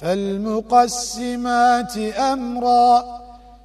فالمقسمات أمرا